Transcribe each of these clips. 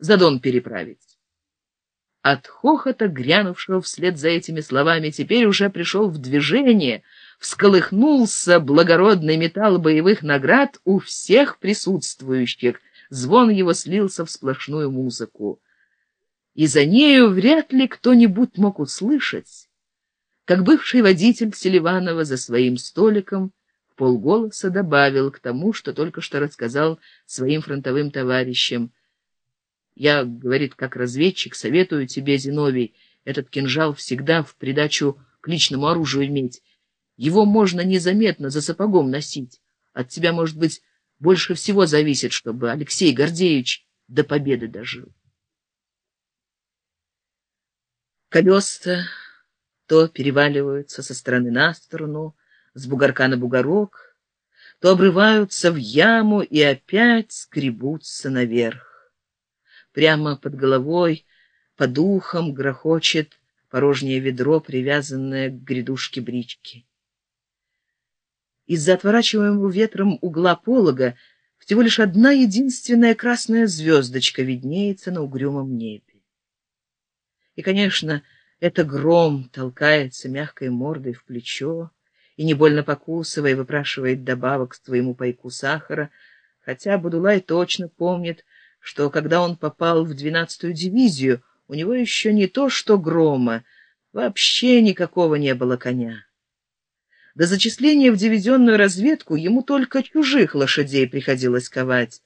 за Дон переправить. От хохота, грянувшего вслед за этими словами, теперь уже пришел в движение, всколыхнулся благородный металл боевых наград у всех присутствующих, звон его слился в сплошную музыку. И за нею вряд ли кто-нибудь мог услышать, как бывший водитель Селиванова за своим столиком полголоса добавил к тому, что только что рассказал своим фронтовым товарищам — я, говорит, как разведчик, советую тебе, Зиновий, этот кинжал всегда в придачу к личному оружию иметь. Его можно незаметно за сапогом носить. От тебя, может быть, больше всего зависит, чтобы Алексей Гордеевич до победы дожил. Колеса то переваливаются со стороны на сторону, с бугорка на бугорок, то обрываются в яму и опять скребутся наверх прямо под головой, по духам грохочет порожнее ведро, привязанное к грядушке брички. Из-за отворачиваемого ветром угла полога всего лишь одна единственная красная звездочка виднеется на угрюмом небе. И, конечно, это гром толкается мягкой мордой в плечо и, не больно покусывая, выпрашивает добавок к своему пайку сахара, хотя Будулай точно помнит, что когда он попал в двенадцатую дивизию, у него еще не то что грома, вообще никакого не было коня. До зачисления в дивизионную разведку ему только чужих лошадей приходилось ковать,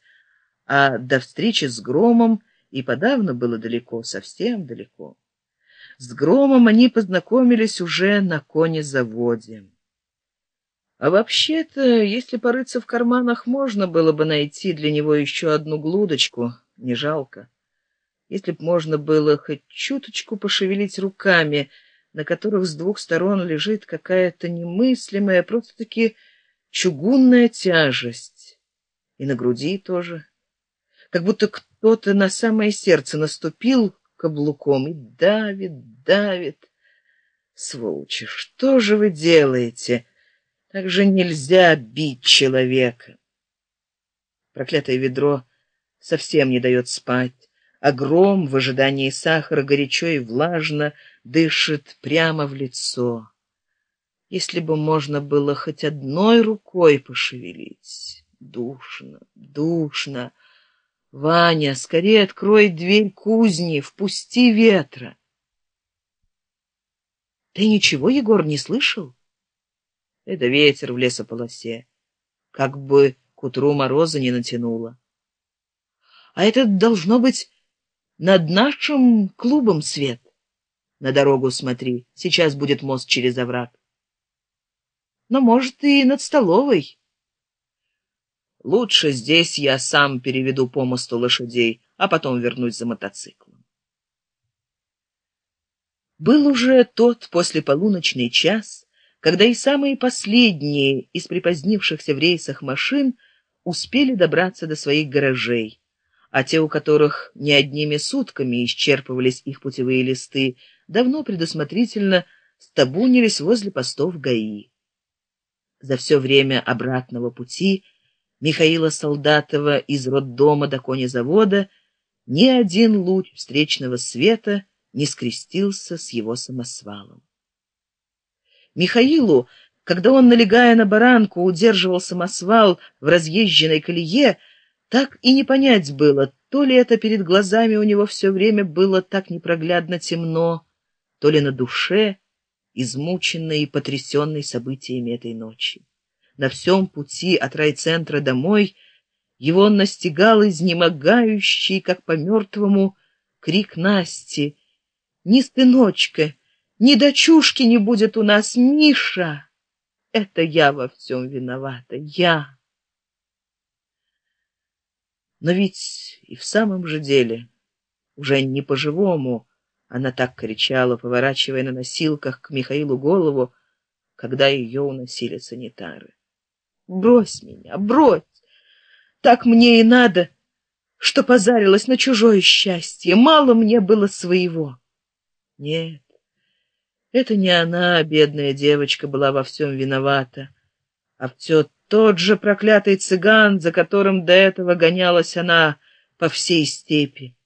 а до встречи с громом и подавно было далеко, совсем далеко. С громом они познакомились уже на конезаводе. А вообще-то, если порыться в карманах, можно было бы найти для него еще одну глудочку, не жалко. Если б можно было хоть чуточку пошевелить руками, на которых с двух сторон лежит какая-то немыслимая, просто-таки чугунная тяжесть. И на груди тоже. Как будто кто-то на самое сердце наступил каблуком и давит, давит. Сволочи, что же вы делаете? Так же нельзя бить человека. Проклятое ведро совсем не дает спать, а гром в ожидании сахара горячо и влажно дышит прямо в лицо. Если бы можно было хоть одной рукой пошевелить. Душно, душно. Ваня, скорее открой дверь кузни, впусти ветра. Ты ничего, Егор, не слышал? Это ветер в лесополосе. Как бы к утру мороза не натянуло. А это должно быть над нашим клубом свет. На дорогу смотри, сейчас будет мост через овраг. Но, может, и над столовой. Лучше здесь я сам переведу по мосту лошадей, а потом вернусь за мотоциклом. Был уже тот послеполуночный час, когда и самые последние из припозднившихся в рейсах машин успели добраться до своих гаражей, а те, у которых не одними сутками исчерпывались их путевые листы, давно предусмотрительно стабунились возле постов ГАИ. За все время обратного пути Михаила Солдатова из роддома до конезавода ни один луч встречного света не скрестился с его самосвалом. Михаилу, когда он, налегая на баранку, удерживал самосвал в разъезженной колее, так и не понять было, то ли это перед глазами у него все время было так непроглядно темно, то ли на душе, измученной и потрясенной событиями этой ночи. На всем пути от райцентра домой его настигал изнемогающий, как по мертвому, крик Насти. «Не стыночка!» Ни дочушки не будет у нас, Миша. Это я во всем виновата, я. Но ведь и в самом же деле, уже не по-живому, она так кричала, поворачивая на носилках к Михаилу голову, когда ее уносили санитары. Брось меня, брось! Так мне и надо, что позарилась на чужое счастье. Мало мне было своего. Нет, это не она, бедная девочка, была во всем виновата, а все тот же проклятый цыган, за которым до этого гонялась она по всей степи.